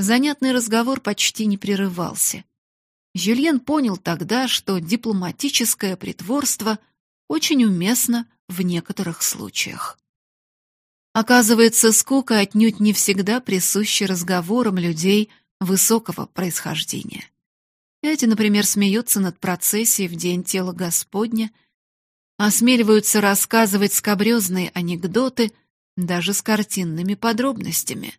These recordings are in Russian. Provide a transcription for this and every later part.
Занятный разговор почти не прерывался. Жюльен понял тогда, что дипломатическое притворство очень уместно в некоторых случаях. Оказывается, скука отнюдь не всегда присуща разговорам людей высокого происхождения. Эти, например, смеются над процессией в день тела Господня, осмеливаются рассказывать скабрезные анекдоты даже с картинными подробностями.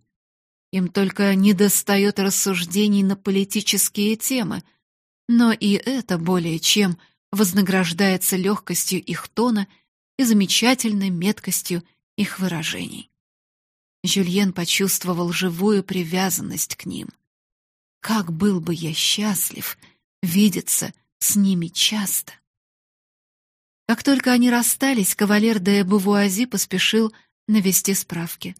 Им только недостает рассуждений на политические темы, но и это более чем вознаграждается легкостью их тона и замечательной меткостью их выражений. Жюльен почувствовал живую привязанность к ним. Как был бы я счастлив видеться с ними часто. Как только они расстались, кавалер де Бувуази поспешил навести справки.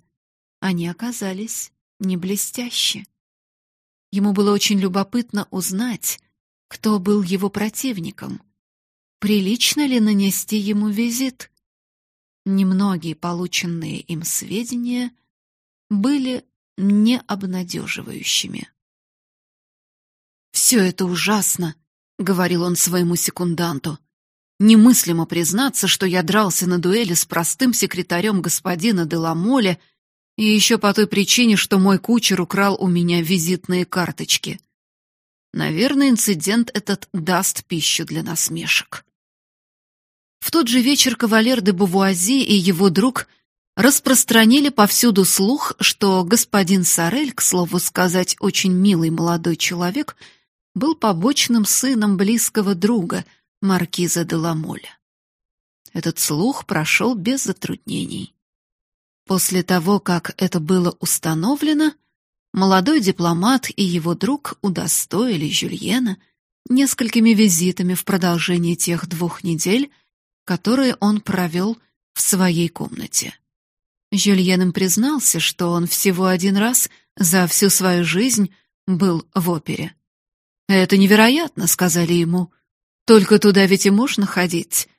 Они оказались не блестящие. Ему было очень любопытно узнать, кто был его противником. Прилично ли нанести ему визит? Немногие полученные им сведения были необнадеживающими. «Все это ужасно», — говорил он своему секунданту. «Немыслимо признаться, что я дрался на дуэли с простым секретарем господина Деламоля и еще по той причине, что мой кучер украл у меня визитные карточки. Наверное, инцидент этот даст пищу для насмешек». В тот же вечер кавалер де Бувуази и его друг распространили повсюду слух, что господин Сорель, к слову сказать, очень милый молодой человек, был побочным сыном близкого друга маркиза де Ламоля. Этот слух прошел без затруднений. После того, как это было установлено, молодой дипломат и его друг удостоили Жюльена несколькими визитами в продолжении тех двух недель, которые он провел в своей комнате. Жюльен им признался, что он всего один раз за всю свою жизнь был в опере. «Это невероятно», — сказали ему. «Только туда ведь и можно ходить.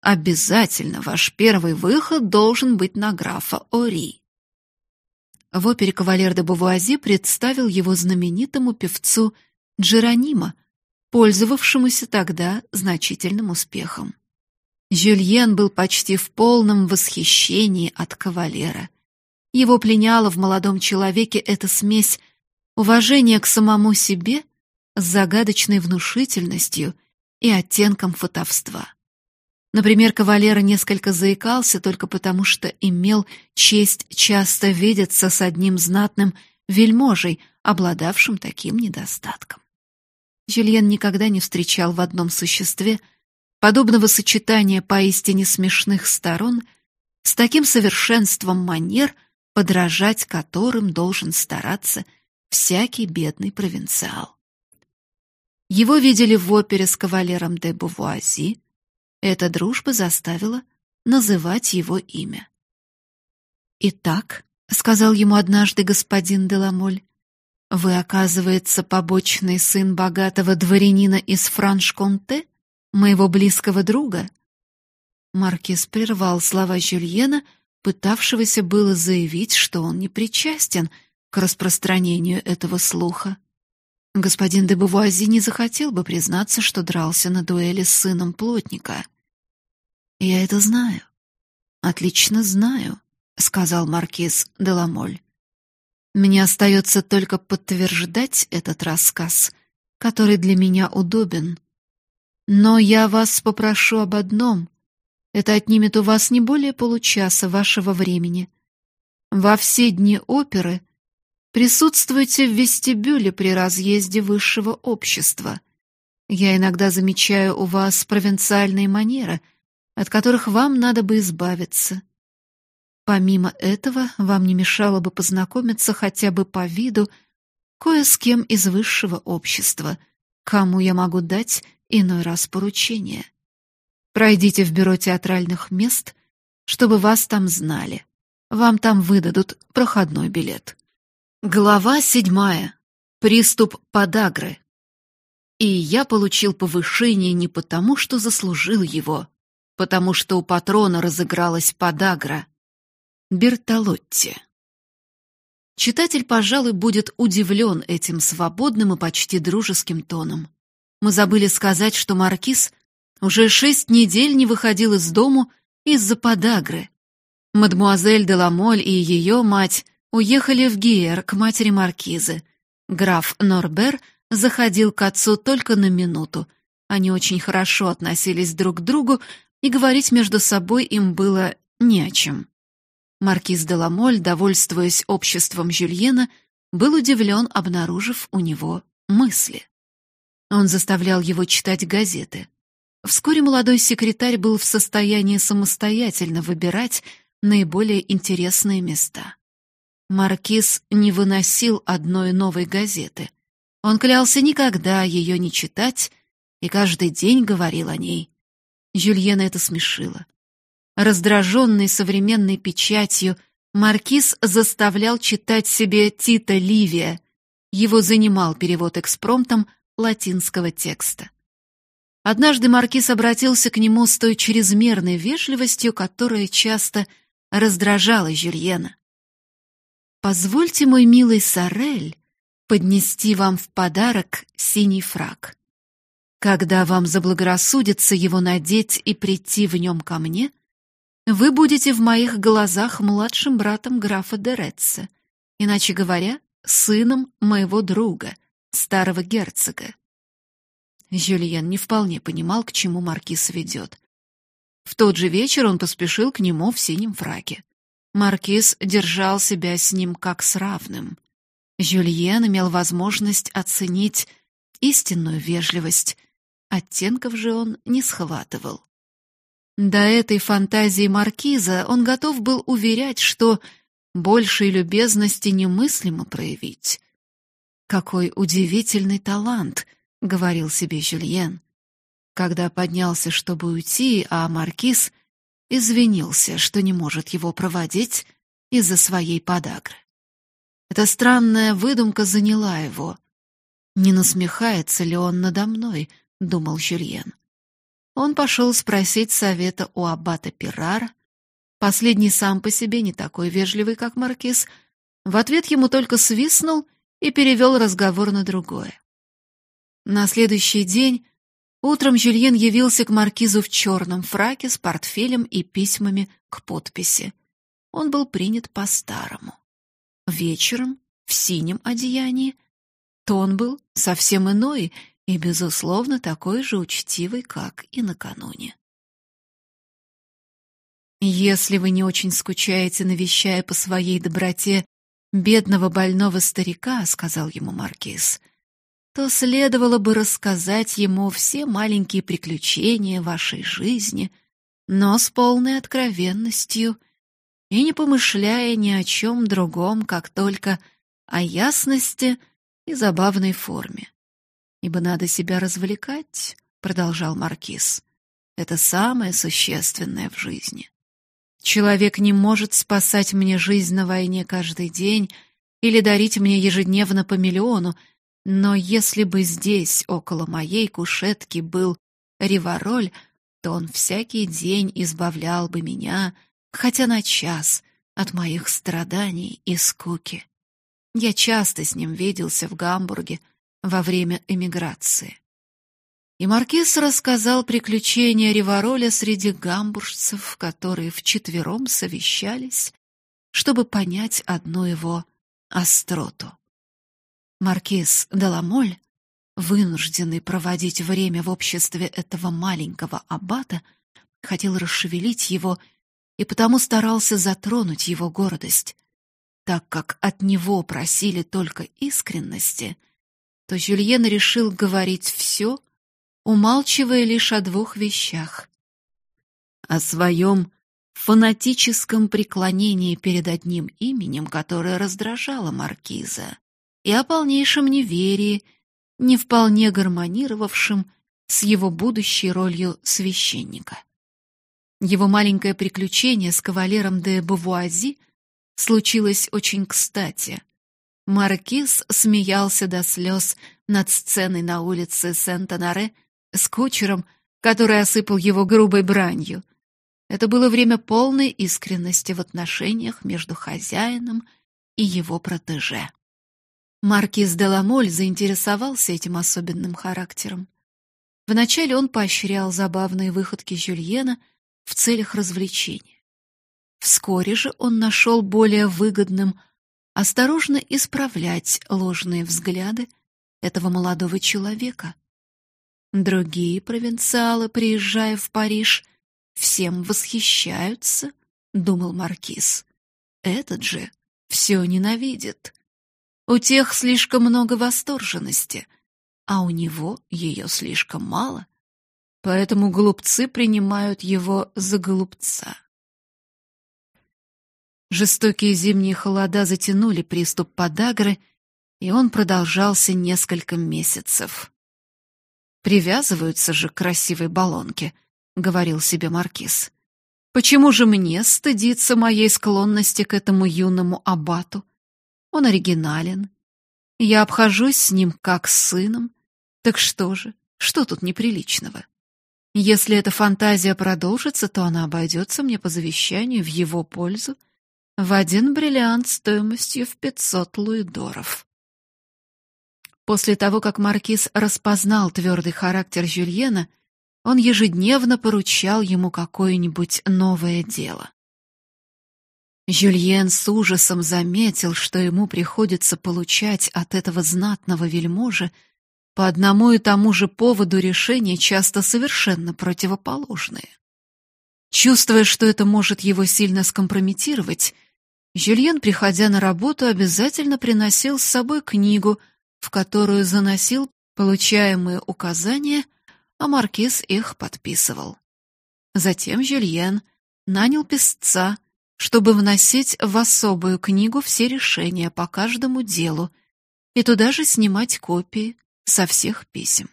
Обязательно ваш первый выход должен быть на графа Ори». В опере «Кавалер де Бувуази» представил его знаменитому певцу Джеронима, пользовавшемуся тогда значительным успехом. Жюльен был почти в полном восхищении от кавалера. Его пленяла в молодом человеке эта смесь уважения к самому себе с загадочной внушительностью и оттенком фотовства. Например, кавалера несколько заикался только потому, что имел честь часто видеться с одним знатным вельможей, обладавшим таким недостатком. Жюльен никогда не встречал в одном существе — подобного сочетания поистине смешных сторон с таким совершенством манер, подражать которым должен стараться всякий бедный провинциал. Его видели в опере с кавалером де Бувуази. Эта дружба заставила называть его имя. «Итак», — сказал ему однажды господин Деламоль, «вы, оказывается, побочный сын богатого дворянина из Франш-Конте?» моего близкого друга. Маркиз прервал слова Жюльена, пытавшегося было заявить, что он не причастен к распространению этого слуха. Господин де Бувуази не захотел бы признаться, что дрался на дуэли с сыном плотника. «Я это знаю. Отлично знаю», — сказал маркиз де Ламоль. «Мне остается только подтверждать этот рассказ, который для меня удобен. Но я вас попрошу об одном. Это отнимет у вас не более получаса вашего времени. Во все дни оперы присутствуйте в вестибюле при разъезде высшего общества. Я иногда замечаю у вас провинциальные манеры, от которых вам надо бы избавиться. Помимо этого, вам не мешало бы познакомиться хотя бы по виду кое с кем из высшего общества, кому я могу дать иной раз поручение. Пройдите в бюро театральных мест, чтобы вас там знали. Вам там выдадут проходной билет. Глава седьмая. Приступ подагры. И я получил повышение не потому, что заслужил его, потому что у патрона разыгралась подагра. Бертолотти. Читатель, пожалуй, будет удивлен этим свободным и почти дружеским тоном. Мы забыли сказать, что маркиз уже шесть недель не выходил из дому из-за подагры. Мадмуазель де Ламоль и ее мать уехали в Гиер к матери маркизы. Граф Норбер заходил к отцу только на минуту. Они очень хорошо относились друг к другу, и говорить между собой им было не о чем. Маркиз де Ламоль, довольствуясь обществом Жюльена, был удивлен, обнаружив у него мысли. Он заставлял его читать газеты. Вскоре молодой секретарь был в состоянии самостоятельно выбирать наиболее интересные места. Маркиз не выносил одной новой газеты. Он клялся никогда ее не читать и каждый день говорил о ней. Жюльена это смешило. Раздраженный современной печатью, маркиз заставлял читать себе Тита Ливия. Его занимал перевод экспромтом латинского текста. Однажды маркиз обратился к нему с той чрезмерной вежливостью, которая часто раздражала Жюльена. «Позвольте, мой милый Сорель, поднести вам в подарок синий фрак. Когда вам заблагорассудится его надеть и прийти в нем ко мне, вы будете в моих глазах младшим братом графа Деретца, иначе говоря, сыном моего друга, старого герцога. Жюльен не вполне понимал, к чему маркиз ведет. В тот же вечер он поспешил к нему в синем фраке. Маркиз держал себя с ним как с равным. Жюльен имел возможность оценить истинную вежливость, оттенков же он не схватывал. До этой фантазии маркиза он готов был уверять, что большей любезности немыслимо проявить. Какой удивительный талант, говорил себе Жюльен. Когда поднялся, чтобы уйти, а маркиз извинился, что не может его проводить из-за своей подагры. Эта странная выдумка заняла его. Не насмехается ли он надо мной, думал Жюльен. Он пошел спросить совета у аббата Пирара. Последний сам по себе не такой вежливый, как маркиз. В ответ ему только свистнул и перевел разговор на другое. На следующий день утром Жюльен явился к маркизу в черном фраке с портфелем и письмами к подписи. Он был принят по-старому. Вечером, в синем одеянии, тон был совсем иной, и, безусловно, такой же учтивый, как и накануне. Если вы не очень скучаете, навещая по своей доброте бедного больного старика, сказал ему маркиз, то следовало бы рассказать ему все маленькие приключения вашей жизни, но с полной откровенностью и не помышляя ни о чем другом, как только о ясности и забавной форме ибо надо себя развлекать, продолжал маркиз. Это самое существенное в жизни. Человек не может спасать мне жизнь на войне каждый день или дарить мне ежедневно по миллиону, но если бы здесь, около моей кушетки, был Ривароль, то он всякий день избавлял бы меня, хотя на час, от моих страданий и скуки. Я часто с ним виделся в Гамбурге, во время эмиграции. И маркиз рассказал приключения Ривароля среди гамбуржцев, которые вчетвером совещались, чтобы понять одну его остроту. Маркиз Деламоль, вынужденный проводить время в обществе этого маленького аббата, хотел расшевелить его и потому старался затронуть его гордость. Так как от него просили только искренности — то Жюльен решил говорить все, умалчивая лишь о двух вещах: о своем фанатическом преклонении перед одним именем, которое раздражало маркиза, и о полнейшем неверии, не вполне гармонировавшем с его будущей ролью священника. Его маленькое приключение с кавалером де Бувуази случилось очень кстати. Маркиз смеялся до слез над сценой на улице Сент-Анаре с кучером, который осыпал его грубой бранью. Это было время полной искренности в отношениях между хозяином и его протеже. Маркиз де Ламоль заинтересовался этим особенным характером. Вначале он поощрял забавные выходки Жюльена в целях развлечения. Вскоре же он нашел более выгодным осторожно исправлять ложные взгляды этого молодого человека. Другие провинциалы, приезжая в Париж, всем восхищаются, думал маркиз. Этот же все ненавидит. У тех слишком много восторженности, а у него ее слишком мало. Поэтому глупцы принимают его за голубца. Жестокие зимние холода затянули приступ подагры, и он продолжался несколько месяцев. Привязываются же к красивой баллонке, говорил себе маркиз. Почему же мне стыдиться моей склонности к этому юному абату? Он оригинален. Я обхожусь с ним как с сыном. Так что же, что тут неприличного? Если эта фантазия продолжится, то она обойдется мне по завещанию в его пользу в один бриллиант стоимостью в пятьсот луидоров. После того, как маркиз распознал твердый характер Жюльена, он ежедневно поручал ему какое-нибудь новое дело. Жюльен с ужасом заметил, что ему приходится получать от этого знатного вельможи по одному и тому же поводу решения часто совершенно противоположные. Чувствуя, что это может его сильно скомпрометировать, Жюльен, приходя на работу, обязательно приносил с собой книгу, в которую заносил получаемые указания, а маркиз их подписывал. Затем Жюльен нанял писца, чтобы вносить в особую книгу все решения по каждому делу и туда же снимать копии со всех писем.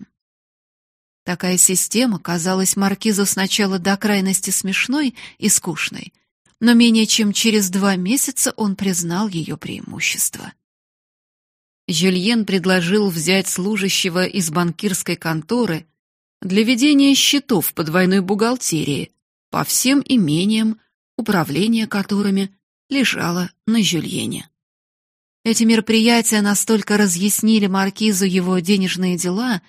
Такая система казалась маркизу сначала до крайности смешной и скучной, но менее чем через два месяца он признал ее преимущества. Жюльен предложил взять служащего из банкирской конторы для ведения счетов по двойной бухгалтерии по всем имениям, управление которыми лежало на Жюльене. Эти мероприятия настолько разъяснили маркизу его денежные дела,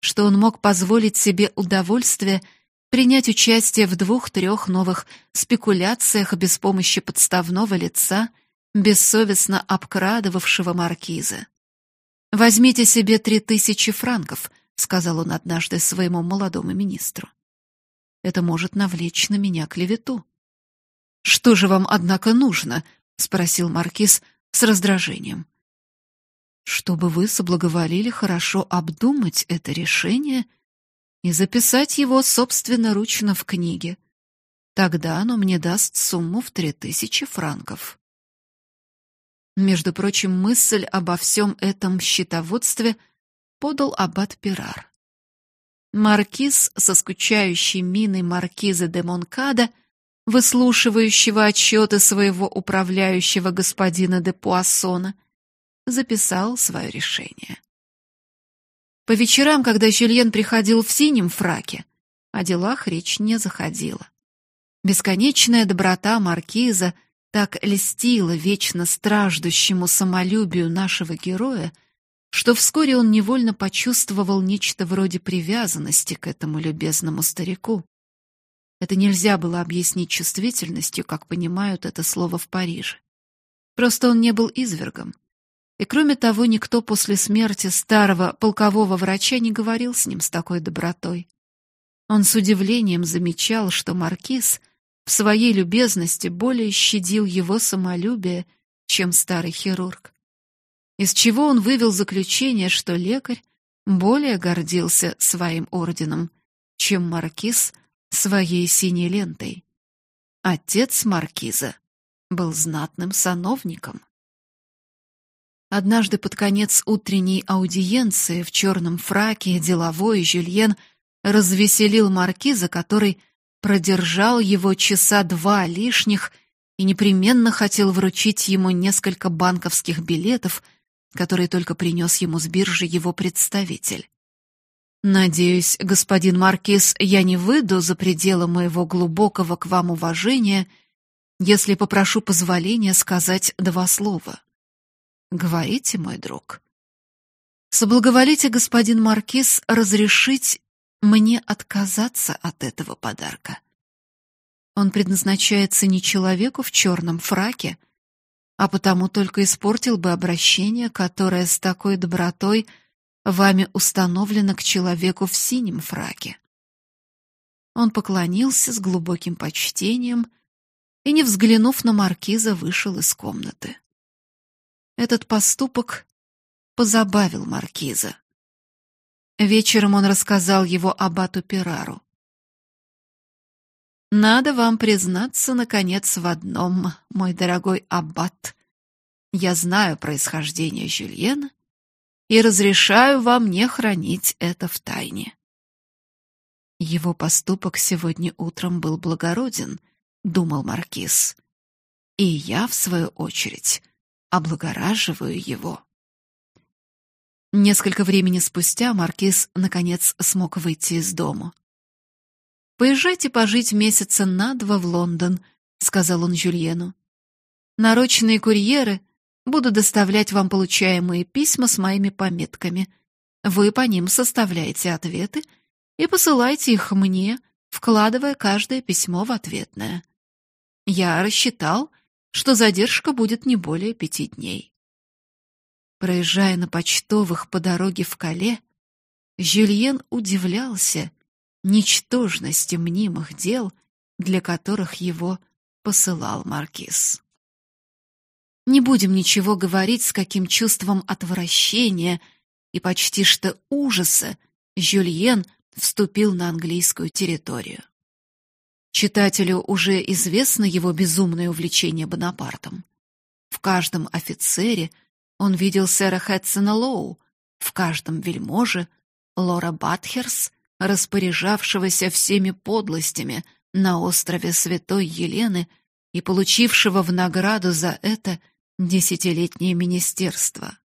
что он мог позволить себе удовольствие принять участие в двух-трех новых спекуляциях без помощи подставного лица, бессовестно обкрадывавшего маркиза. «Возьмите себе три тысячи франков», — сказал он однажды своему молодому министру. «Это может навлечь на меня клевету». Что же вам однако нужно? спросил маркиз с раздражением. Чтобы вы соблаговолили хорошо обдумать это решение и записать его собственноручно в книге. Тогда оно мне даст сумму в три тысячи франков. Между прочим, мысль обо всем этом счетоводстве подал аббат Пирар. Маркиз со скучающей миной маркиза де Монкада — выслушивающего отчеты своего управляющего господина де Пуассона, записал свое решение. По вечерам, когда Жюльен приходил в синем фраке, о делах речь не заходила. Бесконечная доброта маркиза так льстила вечно страждущему самолюбию нашего героя, что вскоре он невольно почувствовал нечто вроде привязанности к этому любезному старику. Это нельзя было объяснить чувствительностью, как понимают это слово в Париже. Просто он не был извергом. И кроме того, никто после смерти старого полкового врача не говорил с ним с такой добротой. Он с удивлением замечал, что маркиз в своей любезности более щадил его самолюбие, чем старый хирург. Из чего он вывел заключение, что лекарь более гордился своим орденом, чем маркиз своей синей лентой. Отец маркиза был знатным сановником. Однажды под конец утренней аудиенции в черном фраке деловой Жюльен развеселил маркиза, который продержал его часа два лишних и непременно хотел вручить ему несколько банковских билетов, которые только принес ему с биржи его представитель. Надеюсь, господин маркиз, я не выйду за пределы моего глубокого к вам уважения, если попрошу позволения сказать два слова, Говорите, мой друг. Соблаговолите, господин маркиз, разрешить мне отказаться от этого подарка. Он предназначается не человеку в черном фраке, а потому только испортил бы обращение, которое с такой добротой вами установлено к человеку в синем фраке. Он поклонился с глубоким почтением и, не взглянув на маркиза, вышел из комнаты. Этот поступок позабавил маркиза. Вечером он рассказал его аббату Пирару. Надо вам признаться наконец в одном, мой дорогой аббат. Я знаю происхождение Жюльена и разрешаю вам не хранить это в тайне. Его поступок сегодня утром был благороден, думал маркиз. И я в свою очередь облагораживаю его. Несколько времени спустя маркиз наконец смог выйти из дома. Поезжайте пожить месяца на два в Лондон, сказал он Жюльену. Нарочные курьеры будут доставлять вам получаемые письма с моими пометками. Вы по ним составляете ответы и посылайте их мне, вкладывая каждое письмо в ответное. Я рассчитал, что задержка будет не более пяти дней. Проезжая на почтовых по дороге в Кале, Жюльен удивлялся ничтожности мнимых дел, для которых его посылал маркиз. Не будем ничего говорить, с каким чувством отвращения и почти что ужаса Жюльен вступил на английскую территорию. Читателю уже известно его безумное увлечение Бонапартом. В каждом офицере – он видел сэра Хэтсона Лоу, в каждом вельможе Лора Батхерс, распоряжавшегося всеми подлостями на острове Святой Елены и получившего в награду за это десятилетнее министерство.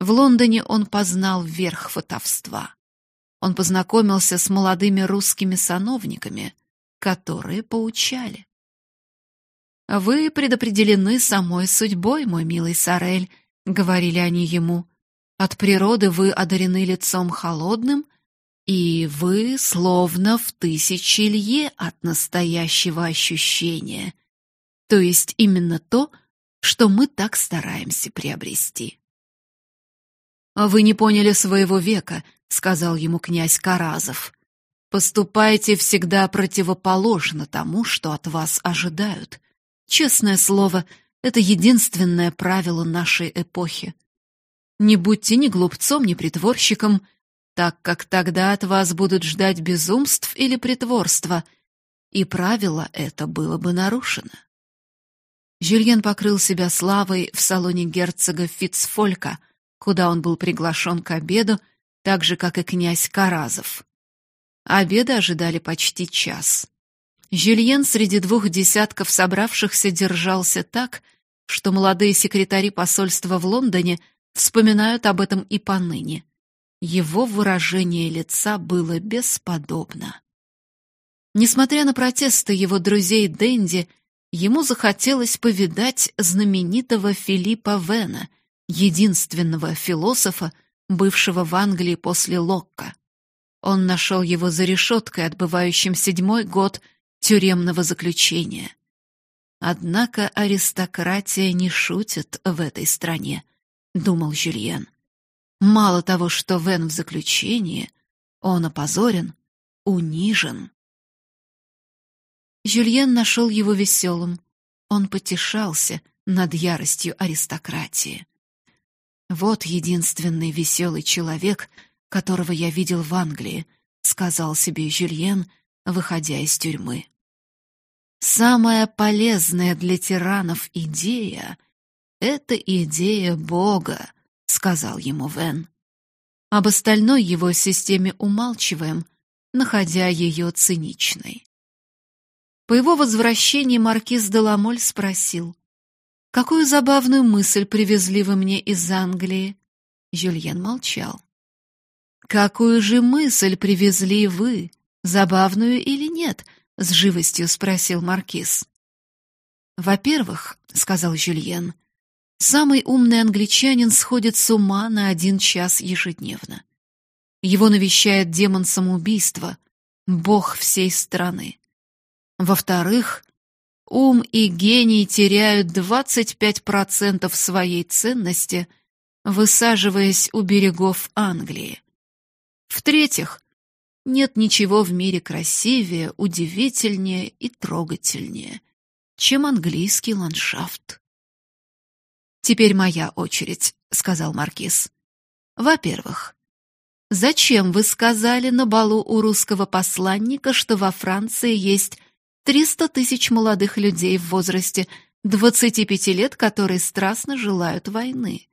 В Лондоне он познал верх фотовства. Он познакомился с молодыми русскими сановниками, которые поучали. Вы предопределены самой судьбой, мой милый Сарель, говорили они ему. От природы вы одарены лицом холодным, и вы словно в тысячи лье от настоящего ощущения. То есть именно то, что мы так стараемся приобрести. «А вы не поняли своего века, сказал ему князь Каразов. Поступайте всегда противоположно тому, что от вас ожидают. Честное слово, это единственное правило нашей эпохи. Не будьте ни глупцом, ни притворщиком, так как тогда от вас будут ждать безумств или притворства, и правило это было бы нарушено. Жюльен покрыл себя славой в салоне герцога Фицфолька, куда он был приглашен к обеду, так же как и князь Каразов. Обеда ожидали почти час. Жюльен среди двух десятков собравшихся держался так, что молодые секретари посольства в Лондоне вспоминают об этом и поныне. Его выражение лица было бесподобно. Несмотря на протесты его друзей Дэнди, ему захотелось повидать знаменитого Филиппа Вена, единственного философа, бывшего в Англии после Локка. Он нашел его за решеткой, отбывающим седьмой год тюремного заключения. Однако аристократия не шутит в этой стране, думал Жюльен. Мало того, что Вен в заключении, он опозорен, унижен. Жюльен нашел его веселым. Он потешался над яростью аристократии. Вот единственный веселый человек, которого я видел в Англии, сказал себе Жюльен, выходя из тюрьмы. Самая полезная для тиранов идея — это идея Бога, — сказал ему Вен. Об остальной его системе умалчиваем, находя ее циничной. По его возвращении маркиз де Ламоль спросил, «Какую забавную мысль привезли вы мне из Англии?» Жюльен молчал. «Какую же мысль привезли вы, забавную или нет?» с живостью спросил маркиз. Во-первых, сказал Жюльен, Самый умный англичанин сходит с ума на один час ежедневно. Его навещает демон самоубийства, бог всей страны. Во-вторых, ум и гений теряют 25% своей ценности, высаживаясь у берегов Англии. В-третьих, нет ничего в мире красивее, удивительнее и трогательнее, чем английский ландшафт. Теперь моя очередь, сказал маркиз. Во-первых, зачем вы сказали на балу у русского посланника, что во Франции есть 300 тысяч молодых людей в возрасте 25 лет, которые страстно желают войны?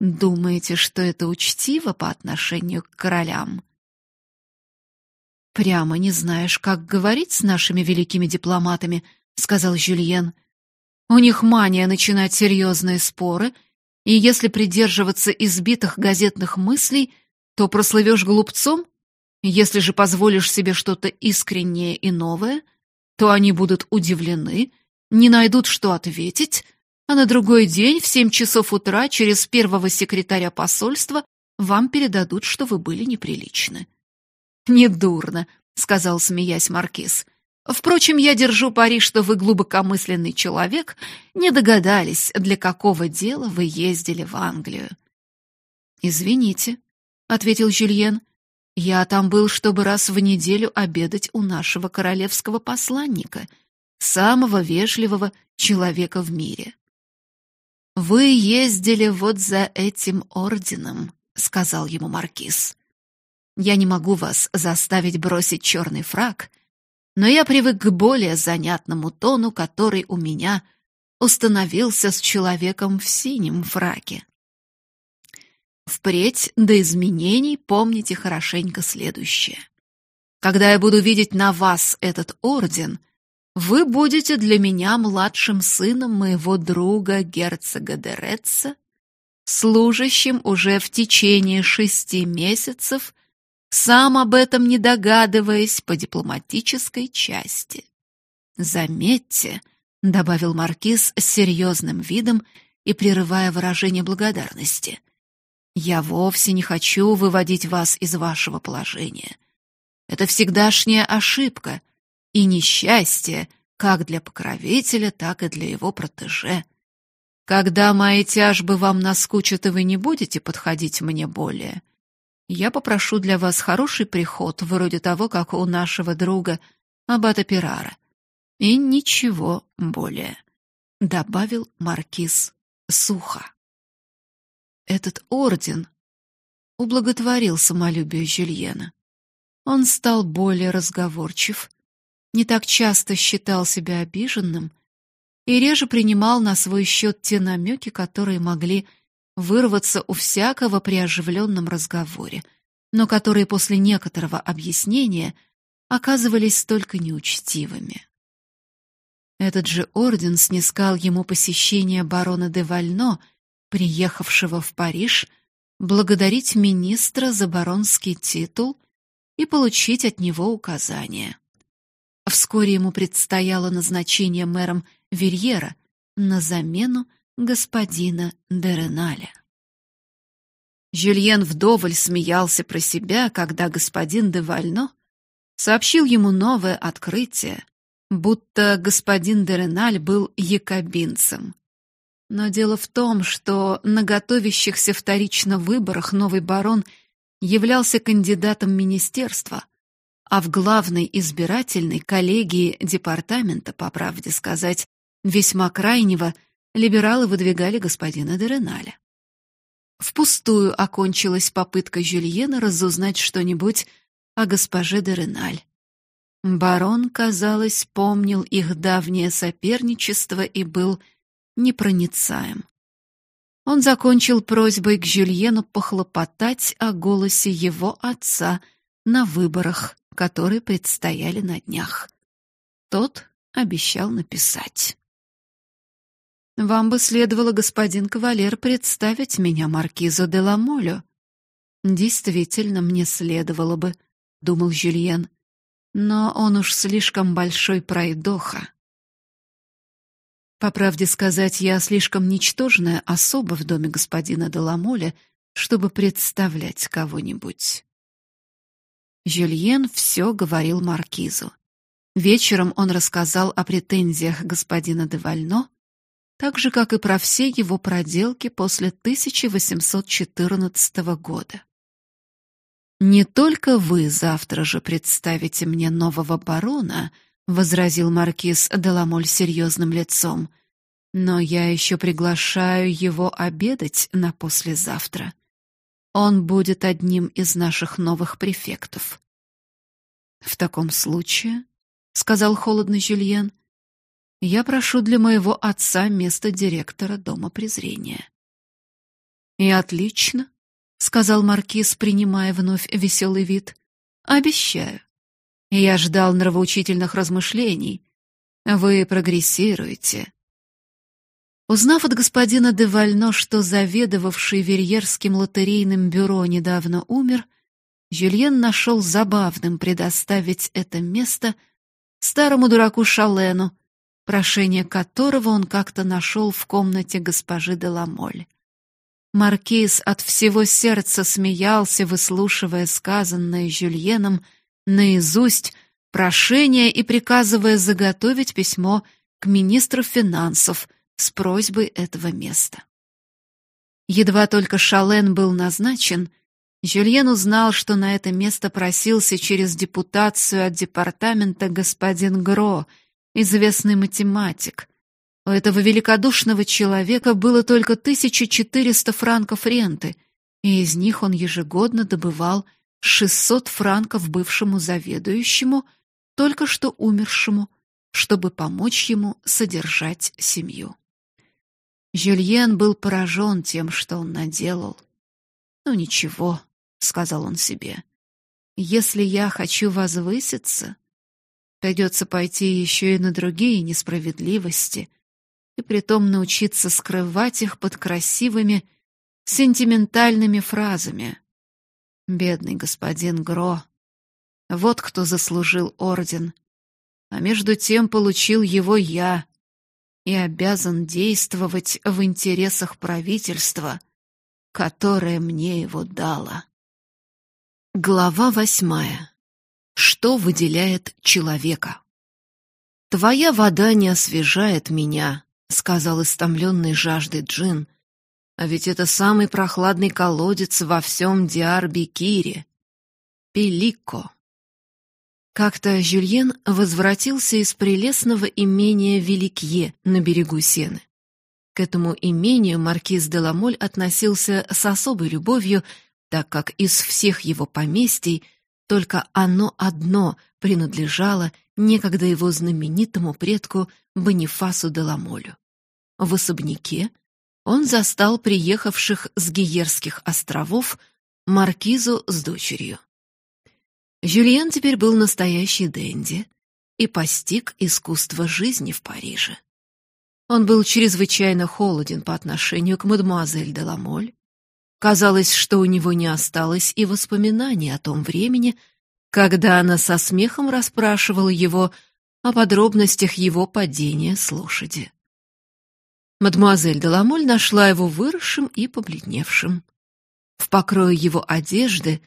Думаете, что это учтиво по отношению к королям? Прямо не знаешь, как говорить с нашими великими дипломатами, сказал Жюльен. У них мания начинать серьезные споры, и если придерживаться избитых газетных мыслей, то прослывешь глупцом. Если же позволишь себе что-то искреннее и новое, то они будут удивлены, не найдут, что ответить, а на другой день в семь часов утра через первого секретаря посольства вам передадут, что вы были неприличны. Недурно, сказал, смеясь маркиз. Впрочем, я держу пари, что вы глубокомысленный человек, не догадались, для какого дела вы ездили в Англию. Извините, ответил Жюльен. Я там был, чтобы раз в неделю обедать у нашего королевского посланника, самого вежливого человека в мире. Вы ездили вот за этим орденом, сказал ему маркиз. Я не могу вас заставить бросить черный фрак, но я привык к более занятному тону, который у меня установился с человеком в синем фраке. Впредь до изменений помните хорошенько следующее. Когда я буду видеть на вас этот орден, вы будете для меня младшим сыном моего друга герцога Дереца, служащим уже в течение шести месяцев сам об этом не догадываясь по дипломатической части. Заметьте, добавил маркиз с серьезным видом и прерывая выражение благодарности. Я вовсе не хочу выводить вас из вашего положения. Это всегдашняя ошибка и несчастье как для покровителя, так и для его протеже. Когда мои тяжбы вам наскучат и вы не будете подходить мне более, я попрошу для вас хороший приход, вроде того, как у нашего друга аббата Пирара. И ничего более, добавил маркиз сухо. Этот орден ублаготворил самолюбие Жюльена. Он стал более разговорчив, не так часто считал себя обиженным и реже принимал на свой счет те намеки, которые могли вырваться у всякого при оживленном разговоре, но которые после некоторого объяснения оказывались столько неучтивыми. Этот же орден снискал ему посещение барона де Вально, приехавшего в Париж благодарить министра за баронский титул и получить от него указания. Вскоре ему предстояло назначение мэром Верьера на замену господина Дереналя. Жюльен вдоволь смеялся про себя, когда господин де Вально сообщил ему новое открытие, будто господин Дереналь был якобинцем. Но дело в том, что на готовящихся вторично выборах новый барон являлся кандидатом министерства, а в главной избирательной коллегии департамента, по правде сказать, весьма крайнего – либералы выдвигали господина Дереналя. Впустую окончилась попытка Жюльена разузнать что-нибудь о госпоже Дереналь. Барон, казалось, помнил их давнее соперничество и был непроницаем. Он закончил просьбой к Жюльену похлопотать о голосе его отца на выборах, которые предстояли на днях. Тот обещал написать. Вам бы следовало, господин кавалер, представить меня маркизу де Ламолю. Действительно, мне следовало бы, думал Жюльен. Но он уж слишком большой пройдоха. По правде сказать, я слишком ничтожная особа в доме господина Деламоля, чтобы представлять кого-нибудь. Жюльен все говорил маркизу. Вечером он рассказал о претензиях господина де Вально, так же как и про все его проделки после 1814 года. Не только вы завтра же представите мне нового барона, возразил маркиз Деламоль серьезным лицом. Но я еще приглашаю его обедать на послезавтра. Он будет одним из наших новых префектов. В таком случае, сказал холодно Жюльен, я прошу для моего отца место директора дома презрения. И отлично, сказал маркиз, принимая вновь веселый вид. Обещаю. Я ждал нравоучительных размышлений. Вы прогрессируете. Узнав от господина де Вально, что заведовавший Верьерским лотерейным бюро недавно умер, Жюльен нашел забавным предоставить это место старому дураку Шалену, прошение которого он как-то нашел в комнате госпожи де Ламоль. Маркиз от всего сердца смеялся, выслушивая сказанное Жюльеном наизусть прошение и приказывая заготовить письмо к министру финансов с просьбой этого места. Едва только Шален был назначен, Жюльен узнал, что на это место просился через депутацию от департамента господин Гро, известный математик, у этого великодушного человека было только 1400 франков ренты, и из них он ежегодно добывал 600 франков бывшему заведующему, только что умершему, чтобы помочь ему содержать семью. Жюльен был поражен тем, что он наделал. «Ну ничего», — сказал он себе, — «если я хочу возвыситься, придется пойти еще и на другие несправедливости, и притом научиться скрывать их под красивыми сентиментальными фразами. Бедный господин Гро. Вот кто заслужил орден. А между тем получил его я и обязан действовать в интересах правительства, которое мне его дало. Глава восьмая. Что выделяет человека? Твоя вода не освежает меня, сказал истомленный жаждой Джин. А ведь это самый прохладный колодец во всем Диар-Бекире. Пелико. Как-то Жюльен возвратился из прелестного имения Великье на берегу Сены. К этому имению маркиз де Ламоль относился с особой любовью, так как из всех его поместий только оно одно принадлежало некогда его знаменитому предку Бонифасу де Ламолю. В особняке он застал приехавших с Гиерских островов маркизу с дочерью. Жюльен теперь был настоящий денди и постиг искусство жизни в Париже. Он был чрезвычайно холоден по отношению к мадемуазель де Ламоль. Казалось, что у него не осталось и воспоминаний о том времени, когда она со смехом расспрашивала его о подробностях его падения с лошади. Мадемуазель де Ламоль нашла его выросшим и побледневшим. В покрое его одежды,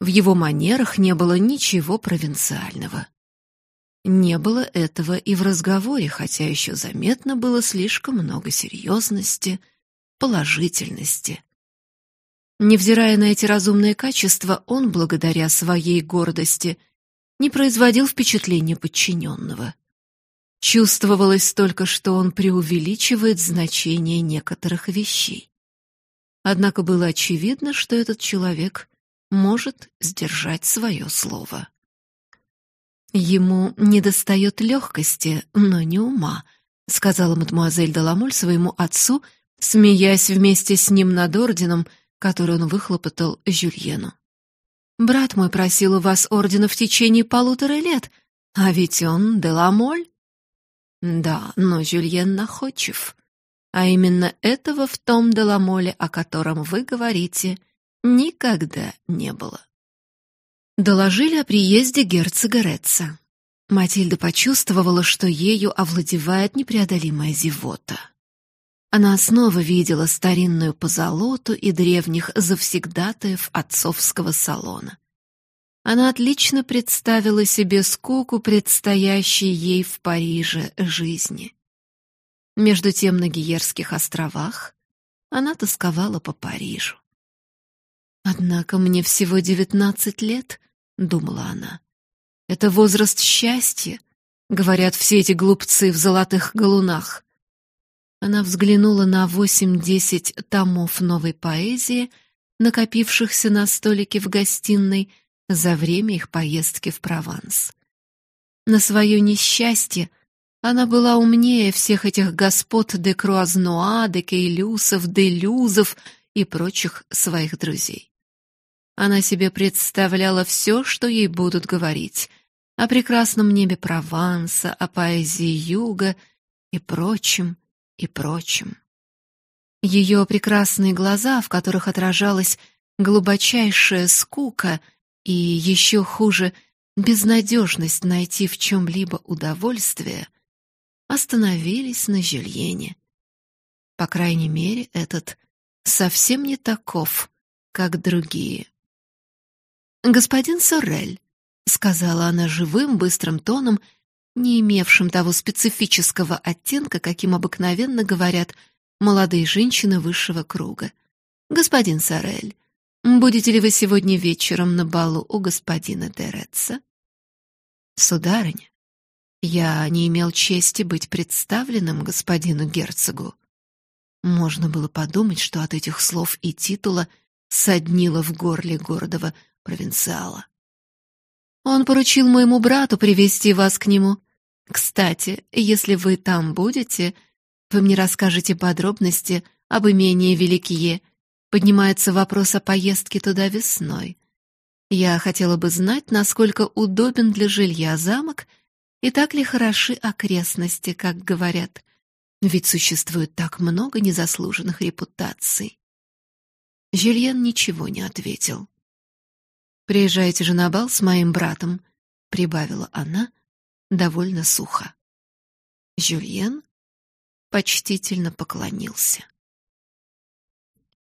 в его манерах не было ничего провинциального. Не было этого и в разговоре, хотя еще заметно было слишком много серьезности, положительности. Невзирая на эти разумные качества, он, благодаря своей гордости, не производил впечатления подчиненного. Чувствовалось только, что он преувеличивает значение некоторых вещей. Однако было очевидно, что этот человек может сдержать свое слово. Ему недостает легкости, но не ума, сказала мадемуазель Деламоль своему отцу, смеясь вместе с ним над орденом, который он выхлопотал Жюльену. Брат мой просил у вас ордена в течение полутора лет, а ведь он Деламоль. Да, но Жюльен находчив. А именно этого в том Деламоле, о котором вы говорите, никогда не было. Доложили о приезде герцога Ретца. Матильда почувствовала, что ею овладевает непреодолимая зевота. Она снова видела старинную позолоту и древних завсегдатаев отцовского салона. Она отлично представила себе скуку предстоящей ей в Париже жизни. Между тем на Гиерских островах она тосковала по Парижу. «Однако мне всего девятнадцать лет», — думала она. «Это возраст счастья», — говорят все эти глупцы в золотых галунах. Она взглянула на восемь-десять томов новой поэзии, накопившихся на столике в гостиной за время их поездки в Прованс. На свое несчастье она была умнее всех этих господ де Круазнуа, де Кейлюсов, де Люзов и прочих своих друзей. Она себе представляла все, что ей будут говорить о прекрасном небе Прованса, о поэзии Юга и прочем, и прочем. Ее прекрасные глаза, в которых отражалась глубочайшая скука и еще хуже безнадежность найти в чем-либо удовольствие, остановились на Жюльене. По крайней мере, этот совсем не таков, как другие. «Господин Сорель», — сказала она живым, быстрым тоном, не имевшим того специфического оттенка, каким обыкновенно говорят молодые женщины высшего круга. «Господин Сорель, будете ли вы сегодня вечером на балу у господина Дереца?» «Сударыня, я не имел чести быть представленным господину герцогу». Можно было подумать, что от этих слов и титула соднило в горле гордого провинциала. Он поручил моему брату привести вас к нему. Кстати, если вы там будете, вы мне расскажете подробности об имении Великие. Поднимается вопрос о поездке туда весной. Я хотела бы знать, насколько удобен для жилья замок и так ли хороши окрестности, как говорят. Ведь существует так много незаслуженных репутаций. Жюльен ничего не ответил. Приезжайте же на бал с моим братом, прибавила она довольно сухо. Жюльен почтительно поклонился.